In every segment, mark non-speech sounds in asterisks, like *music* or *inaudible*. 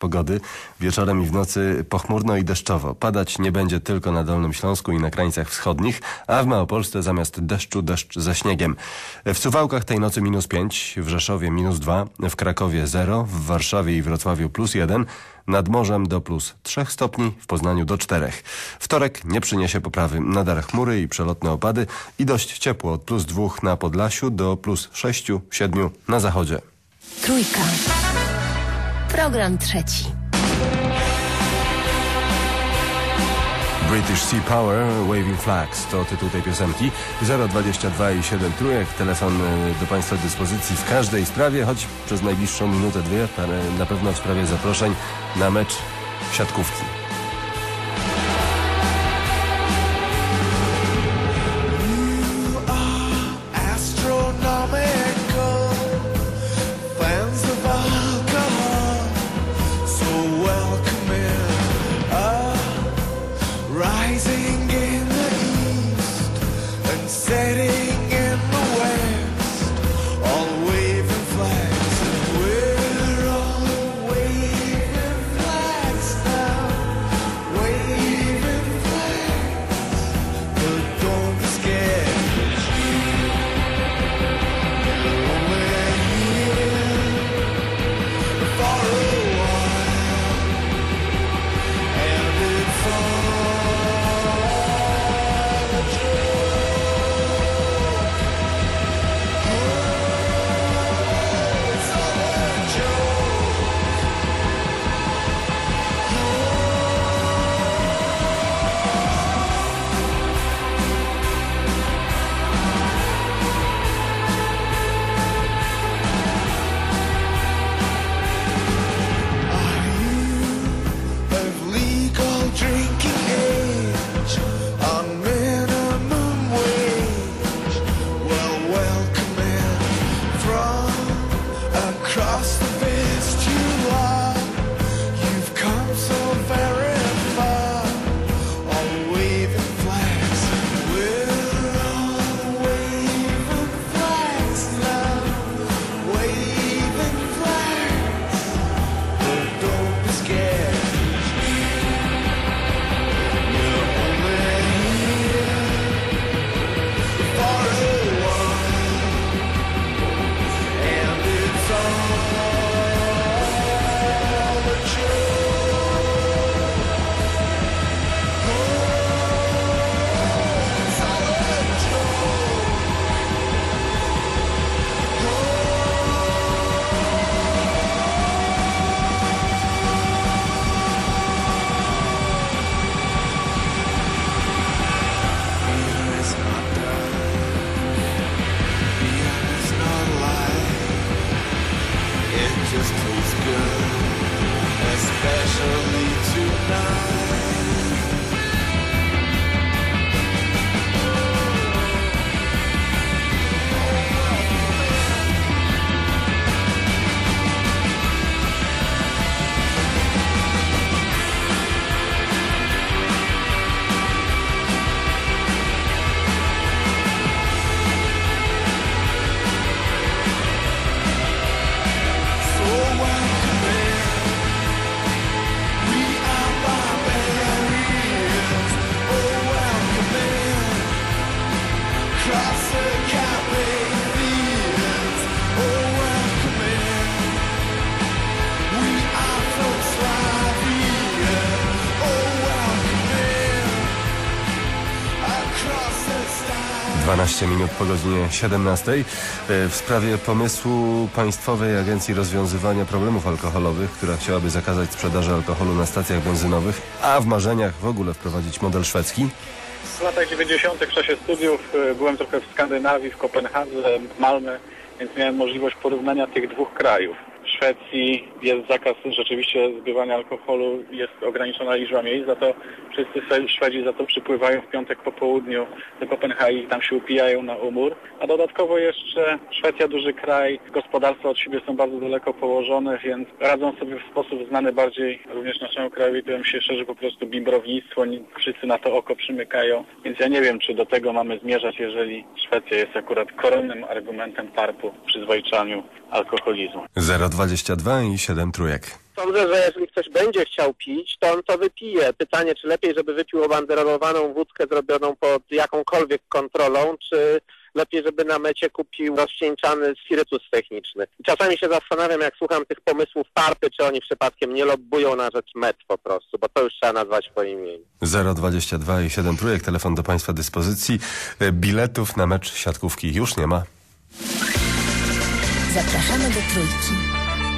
pogody. Wieczorem i w nocy pochmurno i deszczowo. Padać nie będzie tylko na Dolnym Śląsku i na krańcach wschodnich, a w Małopolsce zamiast deszczu deszcz ze śniegiem. W Suwałkach tej nocy minus 5, w Rzeszowie minus 2, w Krakowie 0, w Warszawie i Wrocławiu plus 1, nad morzem do plus 3 stopni, w Poznaniu do 4. Wtorek nie przyniesie poprawy. Nadal chmury i przelotne opady i dość ciepło od plus 2 na Podlasiu do plus 6-7 na zachodzie. Trójka. Program trzeci. British Sea Power, Waving Flags to tytuł tej piosenki. 022 i 7 trójek, telefon e, do Państwa dyspozycji w każdej sprawie, choć przez najbliższą minutę, dwie, na pewno w sprawie zaproszeń na mecz siatkówki. Po godzinie 17. E, W sprawie pomysłu Państwowej Agencji Rozwiązywania Problemów Alkoholowych, która chciałaby zakazać sprzedaży alkoholu na stacjach benzynowych, a w marzeniach w ogóle wprowadzić model szwedzki. W latach 90. w czasie studiów y, byłem trochę w Skandynawii, w Kopenhadze, w Malmö, więc miałem możliwość porównania tych dwóch krajów. Szwecji jest zakaz rzeczywiście zbywania alkoholu, jest ograniczona liczba miejsc, za to wszyscy Szwe- Szwedzi za to przypływają w piątek po południu do Kopenhagi tam się upijają na umór. A dodatkowo jeszcze Szwecja duży kraj, gospodarstwa od siebie są bardzo daleko położone, więc radzą sobie w sposób znany bardziej również naszemu krajowi, którym się szerzy po prostu bimbrownictwo, wszyscy na to oko przymykają, więc ja nie wiem, czy do tego mamy zmierzać, jeżeli Szwecja jest akurat koronnym argumentem parpu przy zwalczaniu alkoholizmu. 022 i 7 trójek. Sądzę, że jeżeli ktoś będzie chciał pić, to on to wypije. Pytanie, czy lepiej, żeby wypił obanderolowaną wódkę zrobioną pod jakąkolwiek kontrolą, czy lepiej, żeby na mecie kupił rozcieńczany spirytus techniczny. Czasami się zastanawiam, jak słucham tych pomysłów party, czy oni przypadkiem nie lobbują na rzecz met po prostu, bo to już trzeba nazwać po imieniu. 022 i 7 trójek, telefon do Państwa dyspozycji. E, Biletów na mecz siatkówki już nie ma. Zapraszamy do Trójki.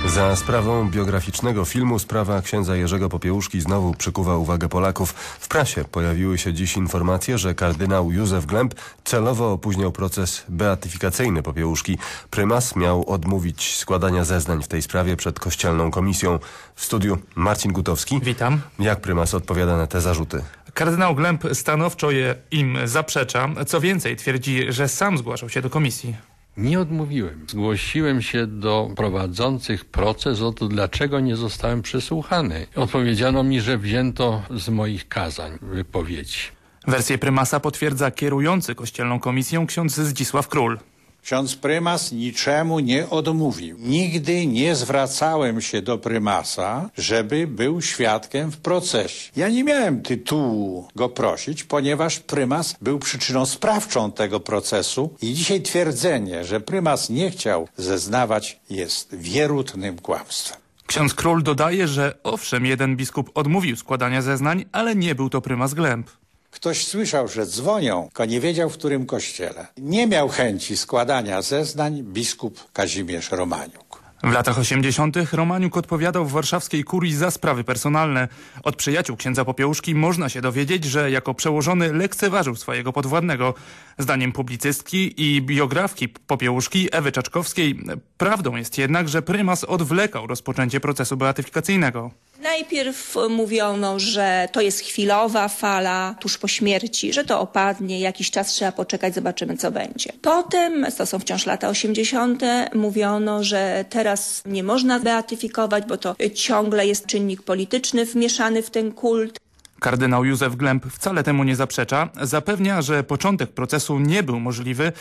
Za sprawą biograficznego filmu sprawa księdza Jerzego Popiełuszki znowu przykuwa uwagę Polaków. W prasie pojawiły się dziś informacje, że kardynał Józef Glemp celowo opóźniał proces beatyfikacyjny Popiełuszki. Prymas miał odmówić składania zeznań w tej sprawie przed kościelną komisją. W studiu Marcin Gutowski. Witam. Jak prymas odpowiada na te zarzuty? Kardynał Glemp stanowczo je im zaprzecza. Co więcej, twierdzi, że sam zgłaszał się do komisji. Nie odmówiłem. Zgłosiłem się do prowadzących proces o to, dlaczego nie zostałem przesłuchany. Odpowiedziano mi, że wzięto z moich kazań wypowiedzi. Wersję prymasa potwierdza kierujący kościelną komisją ksiądz Zdzisław Król. Ksiądz prymas niczemu nie odmówił. Nigdy nie zwracałem się do prymasa, żeby był świadkiem w procesie. Ja nie miałem tytułu go prosić, ponieważ prymas był przyczyną sprawczą tego procesu i dzisiaj twierdzenie, że prymas nie chciał zeznawać jest wierutnym kłamstwem. Ksiądz Król dodaje, że owszem, jeden biskup odmówił składania zeznań, ale nie był to prymas Glemp. Ktoś słyszał, że dzwonią, tylko nie wiedział w którym kościele. Nie miał chęci składania zeznań biskup Kazimierz Romaniuk. W latach 80. Romaniuk odpowiadał w warszawskiej kurii za sprawy personalne. Od przyjaciół księdza Popiełuszki można się dowiedzieć, że jako przełożony lekceważył swojego podwładnego. Zdaniem publicystki i biografki Popiełuszki Ewy Czaczkowskiej prawdą jest jednak, że prymas odwlekał rozpoczęcie procesu beatyfikacyjnego. Najpierw mówiono, że to jest chwilowa fala tuż po śmierci, że to opadnie, jakiś czas trzeba poczekać, zobaczymy co będzie. Potem, to są wciąż lata 80., mówiono, że teraz nie można beatyfikować, bo to ciągle jest czynnik polityczny wmieszany w ten kult. Kardynał Józef Glemp wcale temu nie zaprzecza. Zapewnia, że początek procesu nie był możliwy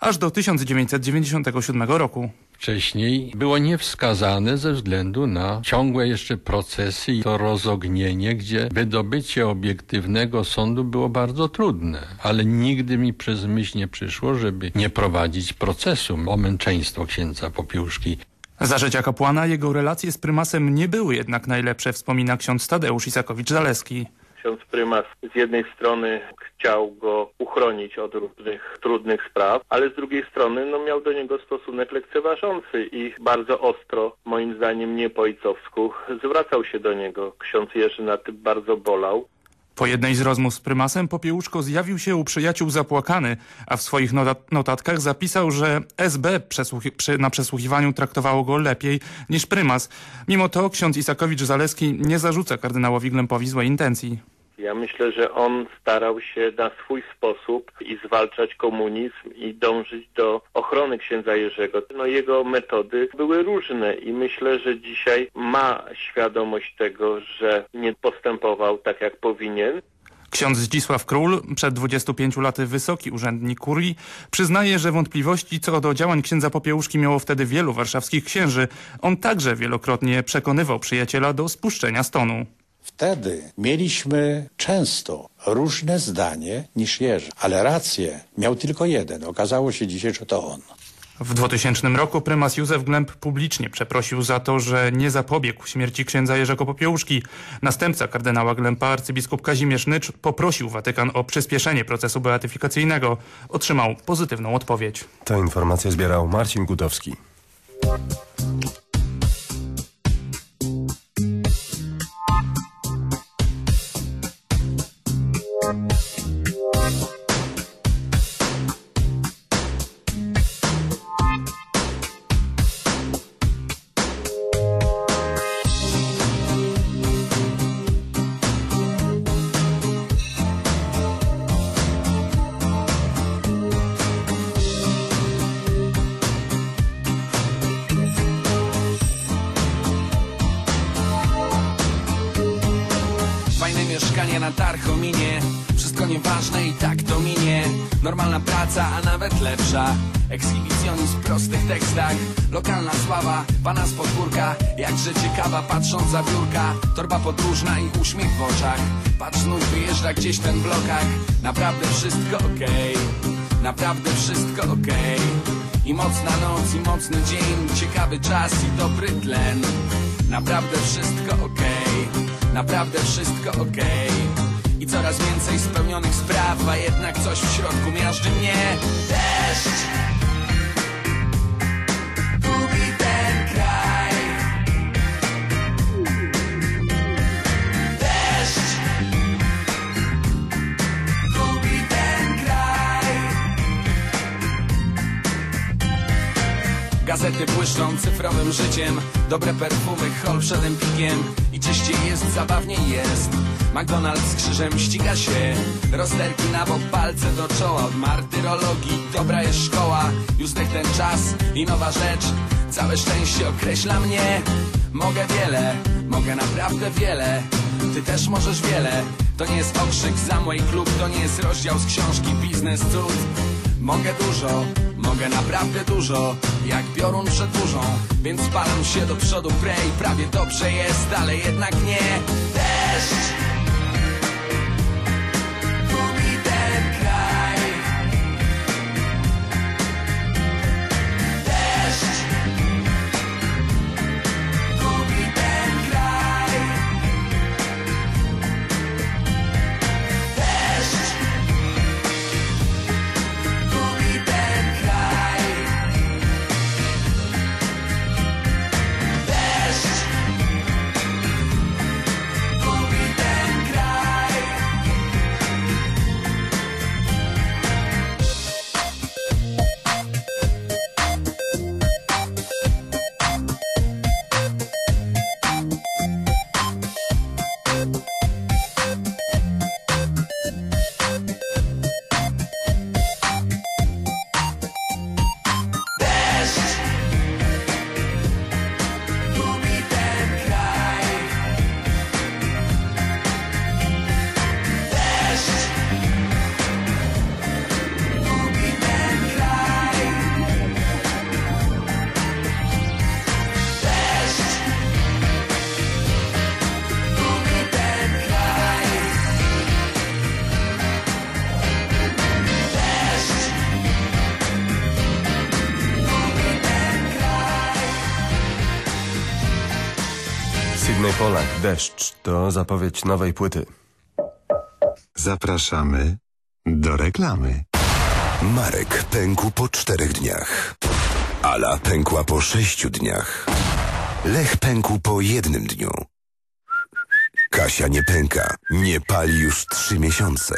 aż do 1997 roku. Wcześniej było niewskazane ze względu na ciągłe jeszcze procesy i to rozognienie, gdzie wydobycie obiektywnego sądu było bardzo trudne. Ale nigdy mi przez myśl nie przyszło, żeby nie prowadzić procesu o męczeństwo księdza Popiłuszki. Za życia kapłana jego relacje z prymasem nie były jednak najlepsze, wspomina ksiądz Tadeusz Isakowicz-Zaleski. Ksiądz prymas z jednej strony chciał go uchronić od różnych trudnych spraw, ale z drugiej strony no, miał do niego stosunek lekceważący i bardzo ostro, moim zdaniem nie po ojcowsku, zwracał się do niego. Ksiądz Jerzy na tym bardzo bolał. Po jednej z rozmów z prymasem Popiełuszko zjawił się u przyjaciół zapłakany, a w swoich notat notatkach zapisał, że SB na przesłuchiwaniu traktowało go lepiej niż prymas. Mimo to ksiądz Isakowicz-Zaleski nie zarzuca kardynałowi Glempowi złej intencji. Ja myślę, że on starał się na swój sposób i zwalczać komunizm i dążyć do ochrony księdza Jerzego. No jego metody były różne i myślę, że dzisiaj ma świadomość tego, że nie postępował tak jak powinien. Ksiądz Zdzisław Król, przed 25 laty wysoki urzędnik kurii, przyznaje, że wątpliwości co do działań księdza Popiełuszki miało wtedy wielu warszawskich księży. On także wielokrotnie przekonywał przyjaciela do spuszczenia stonu. Wtedy mieliśmy często różne zdanie niż Jerzy, ale rację miał tylko jeden. Okazało się dzisiaj, że to on. W 2000 roku prymas Józef Glemp publicznie przeprosił za to, że nie zapobiegł śmierci księdza Jerzego Popiełuszki. Następca kardynała Glempa, arcybiskup Kazimierz Nycz, poprosił Watykan o przyspieszenie procesu beatyfikacyjnego. Otrzymał pozytywną odpowiedź. Tę informację zbierał Marcin Gutowski. Pana z podwórka Jakże ciekawa patrząc za biurka. Torba podróżna i uśmiech w oczach. Patrz znów wyjeżdża gdzieś ten blokach Naprawdę wszystko okej. Naprawdę wszystko okej. I mocna noc, i mocny dzień. Ciekawy czas i dobry tlen. Naprawdę wszystko okej. Naprawdę wszystko okej. I coraz więcej spełnionych spraw A jednak coś w środku miażdży mnie. Deszcz Gazety błyszczą cyfrowym życiem. Dobre perfumy, hol przed empikiem I czyściej jest, zabawniej jest. McDonald's z krzyżem ściga się. Rozterki na bok, palce do czoła. Od martyrologii dobra jest szkoła. Już ten czas i nowa rzecz. Całe szczęście określa mnie. Mogę wiele, mogę naprawdę wiele. Ty też możesz wiele. To nie jest okrzyk Zamway Klub To nie jest rozdział z książki Biznes Cud. Mogę dużo, mogę naprawdę dużo Jak piorun przed burzą Więc spalam się do przodu prej Prawie dobrze jest, ale jednak nie. Deszcz Deszcz to zapowiedź nowej płyty. Zapraszamy do reklamy. Marek pękł po czterech dniach. Ala pękła po sześciu dniach. Lech pękł po jednym dniu. Kasia nie pęka, nie pali już trzy miesiące.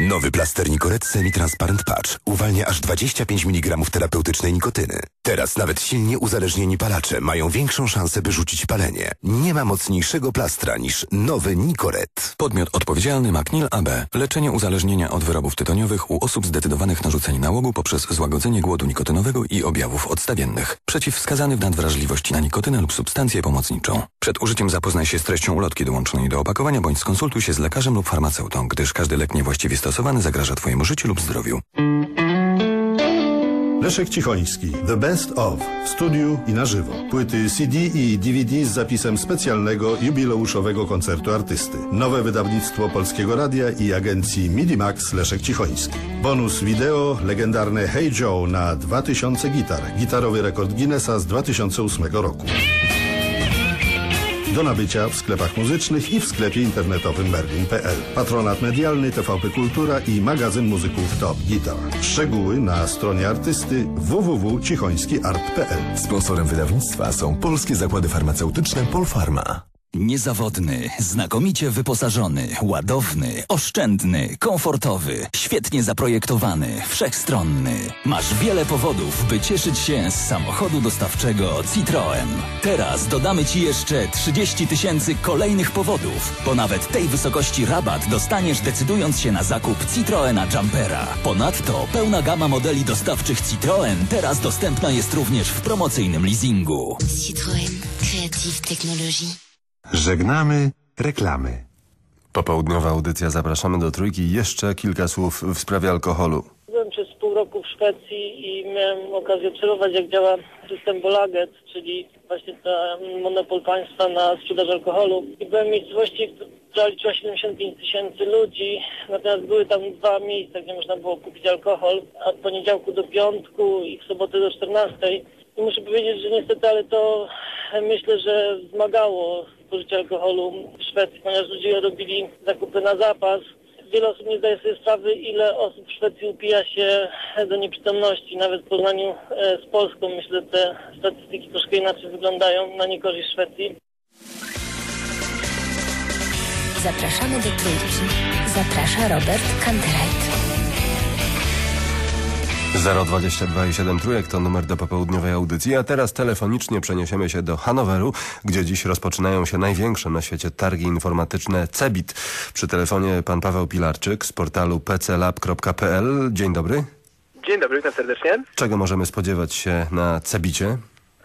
Nowy plaster Nicoret Semi-Transparent Patch uwalnia aż 25 mg terapeutycznej nikotyny. Teraz nawet silnie uzależnieni palacze mają większą szansę, by rzucić palenie. Nie ma mocniejszego plastra niż nowy Nicoret. Podmiot odpowiedzialny Macnil AB. Leczenie uzależnienia od wyrobów tytoniowych u osób zdecydowanych na rzucenie nałogu poprzez złagodzenie głodu nikotynowego i objawów odstawiennych. Przeciwwskazany w nadwrażliwości na nikotynę lub substancję pomocniczą. Przed użyciem zapoznaj się z treścią ulotki dołączonej do opakowania bądź skonsultuj się z lekarzem lub farmaceutą, gdyż każdy lek niewłaściwie stosowany zagraża Twojemu życiu lub zdrowiu. Leszek Cichoński. The Best of. W studiu i na żywo. Płyty CD i DVD z zapisem specjalnego jubileuszowego koncertu artysty. Nowe wydawnictwo Polskiego Radia i agencji Midimax Leszek Cichoński. Bonus wideo legendarne Hey Joe na 2000 gitar. Gitarowy rekord Guinnessa z 2008 roku. Do nabycia w sklepach muzycznych i w sklepie internetowym berlin.pl. Patronat medialny TVP Kultura i magazyn muzyków Top Guitar. Szczegóły na stronie artysty www.cichońskiart.pl. Sponsorem wydawnictwa są polskie zakłady farmaceutyczne Polfarma. Niezawodny, znakomicie wyposażony, ładowny, oszczędny, komfortowy, świetnie zaprojektowany, wszechstronny. Masz wiele powodów, by cieszyć się z samochodu dostawczego Citroën. Teraz dodamy Ci jeszcze 30 tysięcy kolejnych powodów, bo nawet tej wysokości rabat dostaniesz decydując się na zakup Citroena Jumpera. Ponadto pełna gama modeli dostawczych Citroën teraz dostępna jest również w promocyjnym leasingu. Citroën. Creative Technologie. Żegnamy reklamy. Popołudniowa audycja, zapraszamy do trójki. Jeszcze kilka słów w sprawie alkoholu. Byłem przez pół roku w Szwecji i miałem okazję obserwować, jak działa system Bolaget, czyli właśnie ta monopol państwa na sprzedaż alkoholu. I byłem w miejscowości, która liczyła 75 tysięcy ludzi, natomiast były tam dwa miejsca, gdzie można było kupić alkohol, od poniedziałku do piątku i w sobotę do 14. I muszę powiedzieć, że niestety, ale to myślę, że wzmagało spożycie alkoholu w Szwecji, ponieważ ludzie robili zakupy na zapas. Wiele osób nie zdaje sobie sprawy, ile osób w Szwecji upija się do nieprzytomności. Nawet w porównaniu e, z Polską, myślę, te statystyki troszkę inaczej wyglądają na niekorzyść Szwecji. Zapraszamy do trójki. Zaprasza Robert Kantereit. 022 i 7 trójek to numer do popołudniowej audycji, a teraz telefonicznie przeniesiemy się do Hanoweru, gdzie dziś rozpoczynają się największe na świecie targi informatyczne CEBIT. Przy telefonie pan Paweł Pilarczyk z portalu pclab.pl. Dzień dobry. Dzień dobry, witam serdecznie. Czego możemy spodziewać się na CEBITie?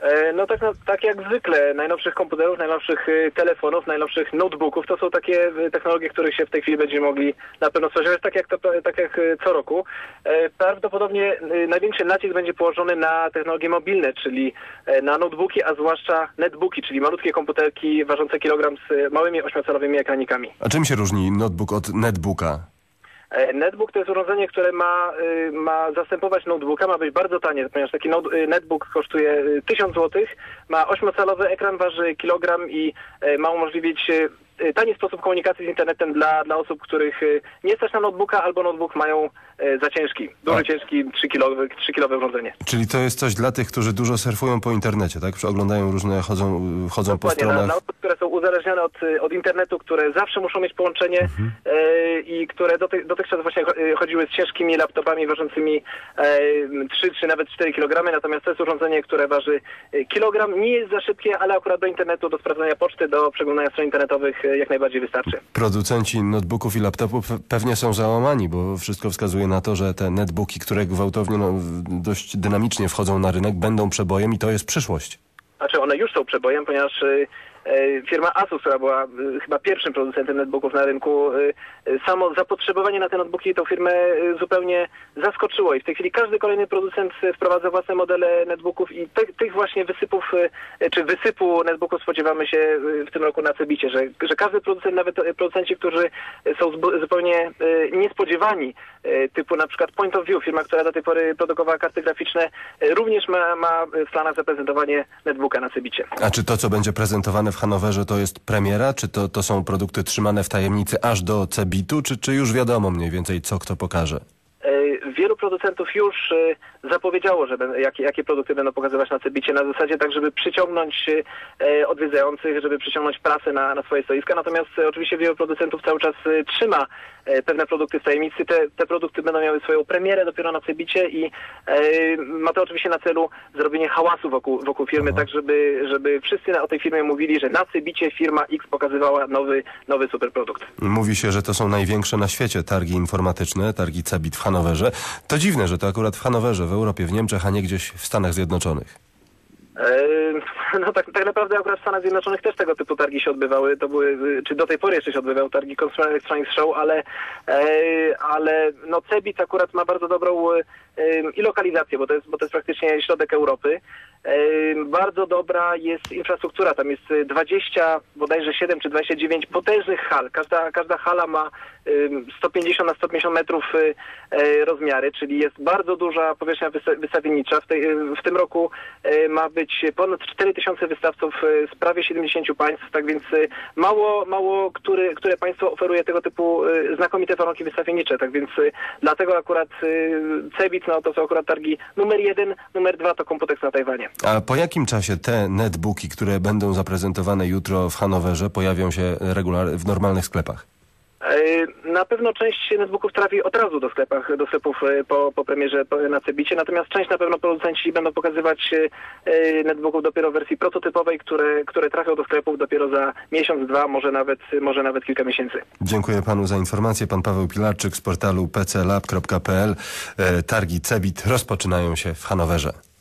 E, No tak, no, tak jak zwykle, najnowszych komputerów, najnowszych y, telefonów, najnowszych notebooków, to są takie y, technologie, których się w tej chwili będziemy mogli na pewno spodziewać, tak jak, to, tak jak y, co roku. E, Prawdopodobnie największy nacisk będzie położony na technologie mobilne, czyli e, na notebooki, a zwłaszcza netbooki, czyli malutkie komputerki ważące kilogram z małymi ośmiocalowymi ekranikami. A czym się różni notebook od netbooka? E, Netbook to jest urządzenie, które ma, y, ma zastępować notebooka, ma być bardzo tanie, ponieważ taki y, netbook kosztuje y, 1000 zł, ma 8-calowy ekran, waży kilogram i e, ma umożliwić y, y, tani sposób komunikacji z internetem dla, dla osób, których y, nie stać na notebooka albo notebook mają e, za ciężki, duży ciężki 3-kilowe 3 urządzenie. Czyli to jest coś dla tych, którzy dużo surfują po internecie, tak? Oglądają różne, chodzą, chodzą po Dokładnie, stronach. na osób, które są uzależnione od, y, od internetu, które zawsze muszą mieć połączenie Mhm. e, i które doty, dotychczas właśnie cho- y, chodziły z ciężkimi laptopami ważącymi e, 3 czy nawet 4 kg, natomiast to jest urządzenie, które waży kilogram, nie jest za szybkie, ale akurat do internetu, do sprawdzania poczty, do przeglądania stron internetowych jak najbardziej wystarczy. Producenci notebooków i laptopów pewnie są załamani, bo wszystko wskazuje na to, że te netbooki, które gwałtownie, no, dość dynamicznie wchodzą na rynek, będą przebojem i to jest przyszłość. Znaczy one już są przebojem, ponieważ y, firma Asus, która była y, chyba pierwszym producentem netbooków na rynku, y, samo zapotrzebowanie na te notebooki tą firmę zupełnie zaskoczyło i w tej chwili każdy kolejny producent wprowadza własne modele netbooków i te, tych właśnie wysypów, czy wysypu netbooków spodziewamy się w tym roku na Cebicie, że, że każdy producent, nawet producenci, którzy są zupełnie niespodziewani, typu na przykład Point of View, firma, która do tej pory produkowała karty graficzne, również ma, ma w planach zaprezentowanie netbooka na Cebicie. A czy to, co będzie prezentowane w Hanowerze, to jest premiera? Czy to, to są produkty trzymane w tajemnicy aż do Cebitu? Czy, czy już wiadomo mniej więcej, co kto pokaże? E, Wielu producentów już e, zapowiedziało, że jakie, jakie produkty będą pokazywać na Cebicie, na zasadzie tak, żeby przyciągnąć e, odwiedzających, żeby przyciągnąć prasę na, na swoje stoiska. Natomiast oczywiście wielu producentów cały czas trzyma pewne produkty w tajemnicy. Te, te produkty będą miały swoją premierę dopiero na Cebicie i e, ma to oczywiście na celu zrobienie hałasu wokół, wokół firmy, tak żeby, żeby wszyscy o tej firmie mówili, że na Cebicie firma X pokazywała nowy, nowy superprodukt. Mówi się, że to są największe na świecie targi informatyczne, targi Cebit w Hanowerze. To dziwne, że to akurat w Hanowerze, w Europie, w Niemczech, a nie gdzieś w Stanach Zjednoczonych. E, *laughs* No tak, tak naprawdę akurat w Stanach Zjednoczonych też tego typu targi się odbywały. To były, y, czy do tej pory jeszcze się odbywały targi Consumer Electronics Show, ale, e, ale no Cebit akurat ma bardzo dobrą i lokalizację, bo to jest, bo to jest praktycznie środek Europy. Bardzo dobra jest infrastruktura, tam jest y, 20, bodajże 7 czy 29 potężnych hal. Każda, każda hala ma 150 na 150 metrów y, e, rozmiary, czyli jest bardzo duża powierzchnia wysta- wystawiennicza. W, tej, w tym roku ma być ponad 4000 wystawców z prawie 70 państw, tak więc mało, mało który, które państwo oferuje tego typu znakomite warunki wystawiennicze, tak więc dlatego akurat Cebit, no to są akurat targi numer jeden, numer dwa to Computex na Tajwanie. A po jakim czasie te netbooki, które będą zaprezentowane jutro w Hanowerze, pojawią się regular- w normalnych sklepach? E, Na pewno część netbooków trafi od razu do sklepach, do sklepów e, po, po premierze na Cebicie, natomiast część na pewno producenci będą pokazywać e, netbooków dopiero w wersji prototypowej, które, które trafią do sklepów dopiero za miesiąc, dwa, może nawet, może nawet kilka miesięcy. Dziękuję panu za informację. Pan Paweł Pilarczyk z portalu pclab.pl. Targi Cebit rozpoczynają się w Hanowerze.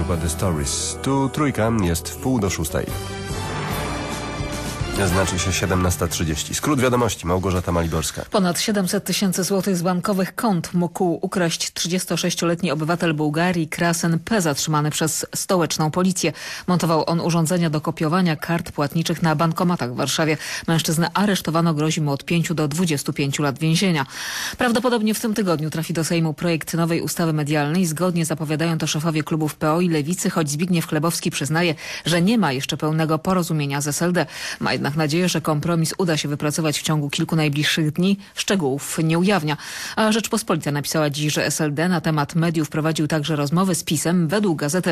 Grupa The Stories. Tu trójka jest w pół do szóstej. Znaczy się 17.30. Skrót wiadomości. Małgorzata Maliborska. Ponad 700 tysięcy złotych z bankowych kont mógł ukraść 36-letni obywatel Bułgarii Krasen P. zatrzymany przez stołeczną policję. Montował on urządzenia do kopiowania kart płatniczych na bankomatach w Warszawie. Mężczyznę aresztowano, grozi mu od 5 do 25 lat więzienia. Prawdopodobnie w tym tygodniu trafi do Sejmu projekt nowej ustawy medialnej. Zgodnie zapowiadają to szefowie klubów PO i Lewicy, choć Zbigniew Chlebowski przyznaje, że nie ma jeszcze pełnego porozumienia z SLD. Ma jednak nadzieję, że kompromis uda się wypracować w ciągu kilku najbliższych dni. Szczegółów nie ujawnia. A Rzeczpospolita napisała dziś, że SLD na temat mediów prowadził także rozmowy z PiSem. Według gazety